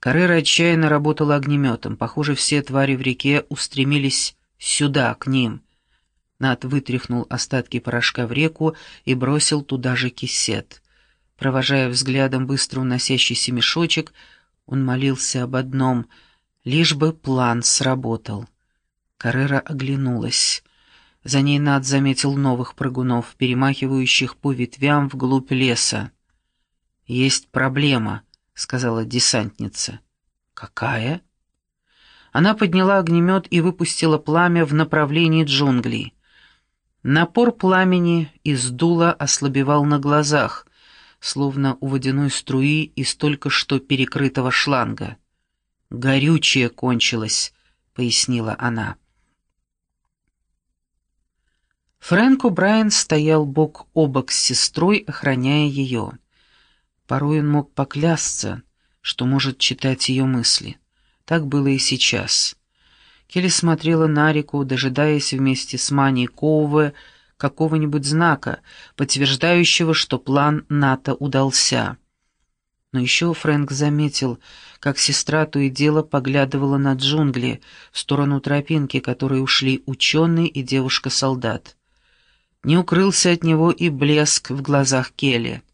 Каррера отчаянно работала огнеметом. Похоже, все твари в реке устремились сюда, к ним. Над вытряхнул остатки порошка в реку и бросил туда же кисет. Провожая взглядом быстро уносящийся мешочек, он молился об одном — лишь бы план сработал. Каррера оглянулась. За ней Над заметил новых прыгунов, перемахивающих по ветвям вглубь леса. «Есть проблема», — сказала десантница. «Какая?» Она подняла огнемет и выпустила пламя в направлении джунглей. Напор пламени из дула ослабевал на глазах, словно у водяной струи из только что перекрытого шланга. «Горючее кончилось», — пояснила она. Фрэнк О'Брайен стоял бок о бок с сестрой, охраняя ее. Порой он мог поклясться, что может читать ее мысли. Так было и сейчас. Келли смотрела на реку, дожидаясь вместе с Маней Коуве какого-нибудь знака, подтверждающего, что план НАТО удался. Но еще Фрэнк заметил, как сестра то и дело поглядывала на джунгли, в сторону тропинки, которой ушли ученый и девушка-солдат. Не укрылся от него и блеск в глазах Келли.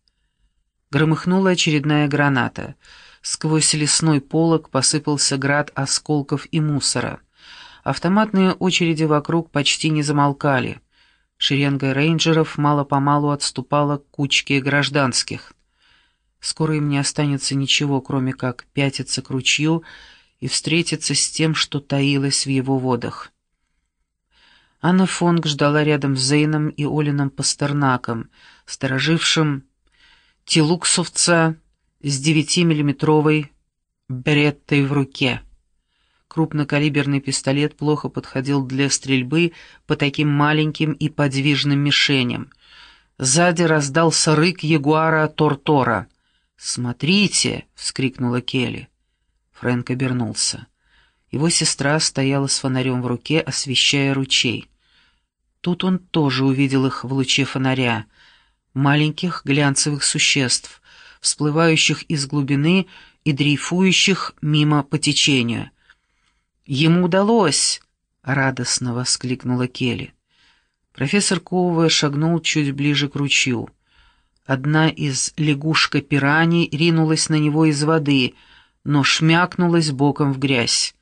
Громыхнула очередная граната. Сквозь лесной полог посыпался град осколков и мусора. Автоматные очереди вокруг почти не замолкали. Шеренга рейнджеров мало-помалу отступала к кучке гражданских. Скоро им не останется ничего, кроме как пятиться к ручью и встретиться с тем, что таилось в его водах. Анна Фонг ждала рядом с Зейном и Олином Пастернаком, сторожившим тилуксовца с девятимиллиметровой береттой в руке. Крупнокалиберный пистолет плохо подходил для стрельбы по таким маленьким и подвижным мишеням. Сзади раздался рык ягуара Тортора. «Смотрите!» — вскрикнула Келли. Фрэнк обернулся. Его сестра стояла с фонарем в руке, освещая ручей. Тут он тоже увидел их в луче фонаря. Маленьких глянцевых существ, всплывающих из глубины и дрейфующих мимо по течению. «Ему удалось!» — радостно воскликнула Келли. Профессор Коува шагнул чуть ближе к ручью. Одна из лягушка-пираний ринулась на него из воды, но шмякнулась боком в грязь.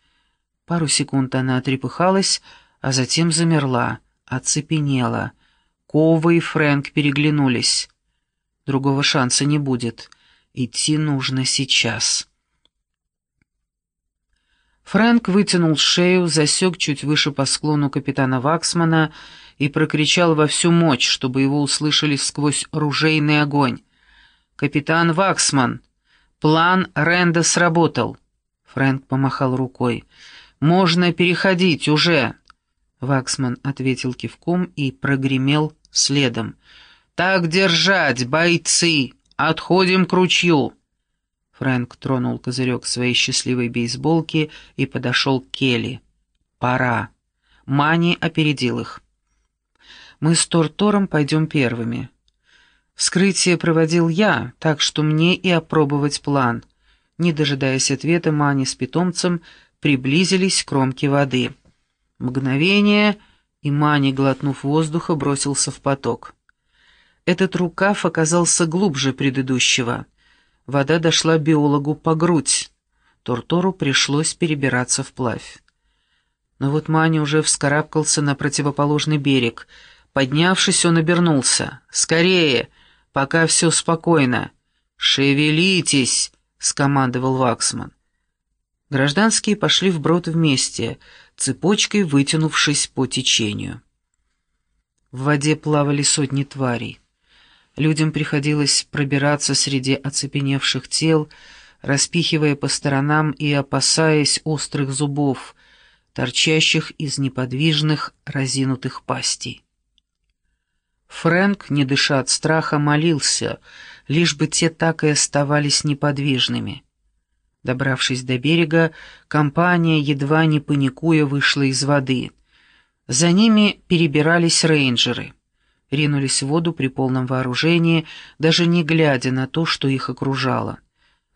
Пару секунд она отрепыхалась, а затем замерла, оцепенела. Кова и Фрэнк переглянулись. Другого шанса не будет. Идти нужно сейчас. Фрэнк вытянул шею, засек чуть выше по склону капитана Ваксмана и прокричал во всю мощь, чтобы его услышали сквозь ружейный огонь. «Капитан Ваксман! План Ренда сработал!» Фрэнк помахал рукой. «Можно переходить уже!» Ваксман ответил кивком и прогремел следом. «Так держать, бойцы! Отходим к ручью!» Фрэнк тронул козырек своей счастливой бейсболки и подошел к Келли. «Пора!» Мани опередил их. «Мы с Тортором пойдем первыми. Вскрытие проводил я, так что мне и опробовать план». Не дожидаясь ответа, Мани с питомцем приблизились к кромке воды. Мгновение, и Мани, глотнув воздуха, бросился в поток. Этот рукав оказался глубже предыдущего. Вода дошла биологу по грудь. Тортору пришлось перебираться вплавь. Но вот Мани уже вскарабкался на противоположный берег. Поднявшись, он обернулся. «Скорее, пока все спокойно!» «Шевелитесь!» — скомандовал Ваксман. Гражданские пошли вброд вместе, цепочкой вытянувшись по течению. В воде плавали сотни тварей. Людям приходилось пробираться среди оцепеневших тел, распихивая по сторонам и опасаясь острых зубов, торчащих из неподвижных разинутых пастей. Фрэнк, не дыша от страха, молился, лишь бы те так и оставались неподвижными. Добравшись до берега, компания, едва не паникуя, вышла из воды. За ними перебирались рейнджеры. Ринулись в воду при полном вооружении, даже не глядя на то, что их окружало.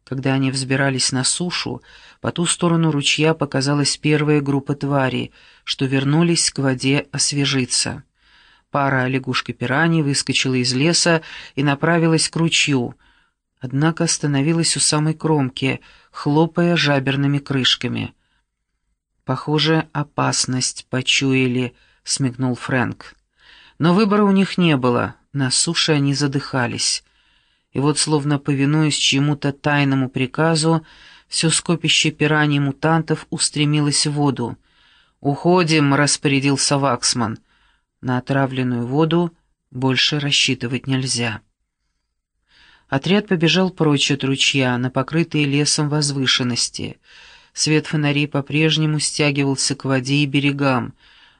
Когда они взбирались на сушу, по ту сторону ручья показалась первая группа тварей, что вернулись к воде освежиться. Пара лягушка-пираний выскочила из леса и направилась к ручью, однако остановилась у самой кромки, хлопая жаберными крышками. «Похоже, опасность почуяли», — смекнул Фрэнк. Но выбора у них не было, на суше они задыхались и вот, словно повинуясь чьему-то тайному приказу, все скопище пираний-мутантов устремилось в воду. «Уходим», — распорядился Ваксман. На отравленную воду больше рассчитывать нельзя. Отряд побежал прочь от ручья, на покрытые лесом возвышенности. Свет фонарей по-прежнему стягивался к воде и берегам,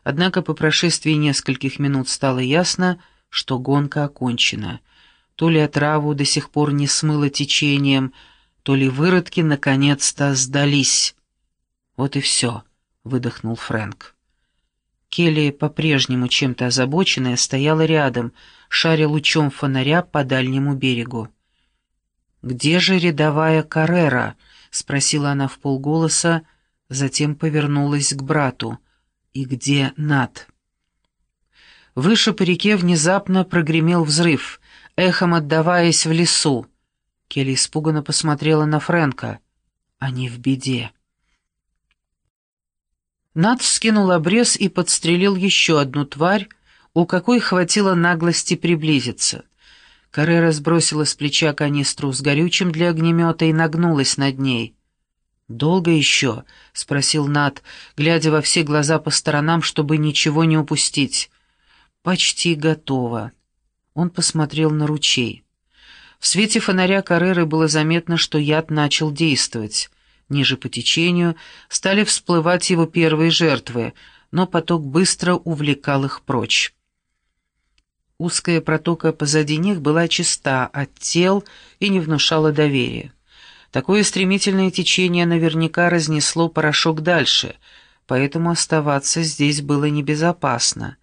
однако по прошествии нескольких минут стало ясно, что гонка окончена — то ли отраву до сих пор не смыло течением, то ли выродки наконец-то сдались. «Вот и все», — выдохнул Фрэнк. Келли, по-прежнему чем-то озабоченная, стояла рядом, шаря лучом фонаря по дальнему берегу. «Где же рядовая Каррера?» — спросила она в полголоса, затем повернулась к брату. «И где Над?» Выше по реке внезапно прогремел взрыв — эхом отдаваясь в лесу. Келли испуганно посмотрела на Фрэнка. Они в беде. Над скинул обрез и подстрелил еще одну тварь, у какой хватило наглости приблизиться. Каррера сбросила с плеча канистру с горючим для огнемета и нагнулась над ней. «Долго еще?» — спросил Над, глядя во все глаза по сторонам, чтобы ничего не упустить. «Почти готово». Он посмотрел на ручей. В свете фонаря Карреры было заметно, что яд начал действовать. Ниже по течению стали всплывать его первые жертвы, но поток быстро увлекал их прочь. Узкая протока позади них была чиста от тел и не внушала доверия. Такое стремительное течение наверняка разнесло порошок дальше, поэтому оставаться здесь было небезопасно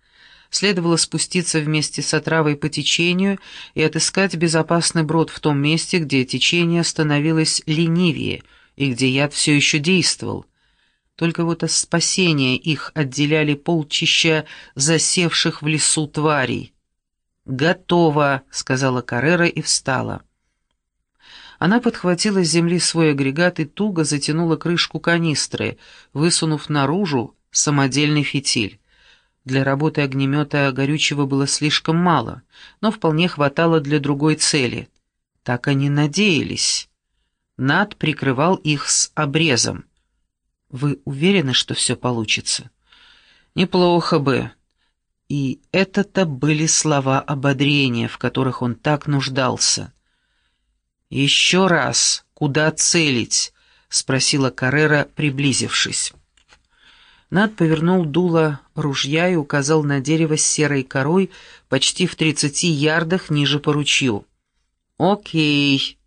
следовало спуститься вместе с отравой по течению и отыскать безопасный брод в том месте, где течение становилось ленивее и где яд все еще действовал. Только вот от спасения их отделяли полчища засевших в лесу тварей. «Готово», — сказала Каррера и встала. Она подхватила с земли свой агрегат и туго затянула крышку канистры, высунув наружу самодельный фитиль. Для работы огнемета горючего было слишком мало, но вполне хватало для другой цели. Так они надеялись. Над прикрывал их с обрезом. «Вы уверены, что все получится?» «Неплохо бы». И это-то были слова ободрения, в которых он так нуждался. «Еще раз, куда целить?» — спросила Каррера, приблизившись. Над повернул дуло ружья и указал на дерево с серой корой почти в тридцати ярдах ниже по ручью. «Окей».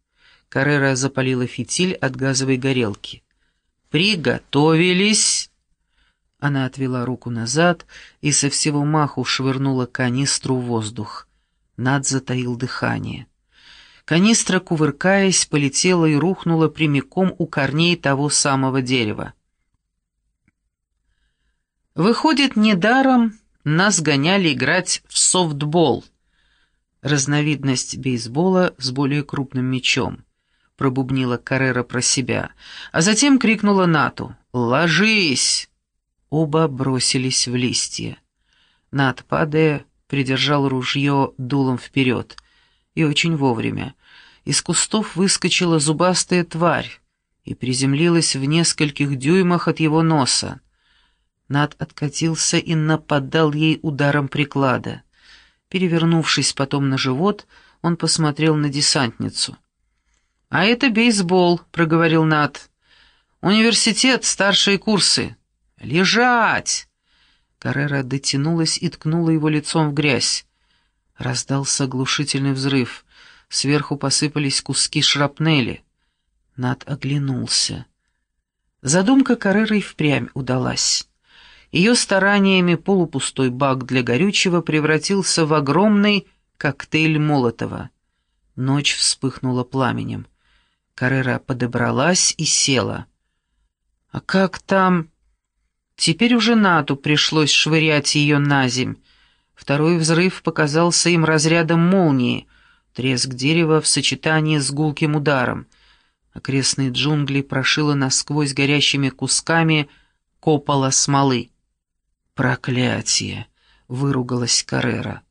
Каррера запалила фитиль от газовой горелки. «Приготовились!» Она отвела руку назад и со всего маху швырнула канистру в воздух. Над затаил дыхание. Канистра, кувыркаясь, полетела и рухнула прямиком у корней того самого дерева. Выходит, недаром нас гоняли играть в софтбол. Разновидность бейсбола с более крупным мячом. Пробубнила Каррера про себя, а затем крикнула Нату «Ложись!». Оба бросились в листья. Нат, падая, придержал ружье дулом вперед. И очень вовремя. Из кустов выскочила зубастая тварь и приземлилась в нескольких дюймах от его носа. Над откатился и нападал ей ударом приклада. Перевернувшись потом на живот, он посмотрел на десантницу. «А это бейсбол», — проговорил Над. «Университет, старшие курсы». «Лежать!» Каррера дотянулась и ткнула его лицом в грязь. Раздался оглушительный взрыв. Сверху посыпались куски шрапнели. Над оглянулся. Задумка Карреры впрямь удалась. Ее стараниями полупустой бак для горючего превратился в огромный коктейль Молотова. Ночь вспыхнула пламенем. Каррера подобралась и села. «А как там...» Теперь уже Нату пришлось швырять ее на земь. Второй взрыв показался им разрядом молнии, треск дерева в сочетании с гулким ударом. Окрестные джунгли прошило насквозь горящими кусками копала смолы. «Проклятие!» — выругалась Каррера.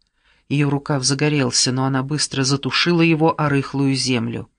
Ее рукав загорелся, но она быстро затушила его о рыхлую землю.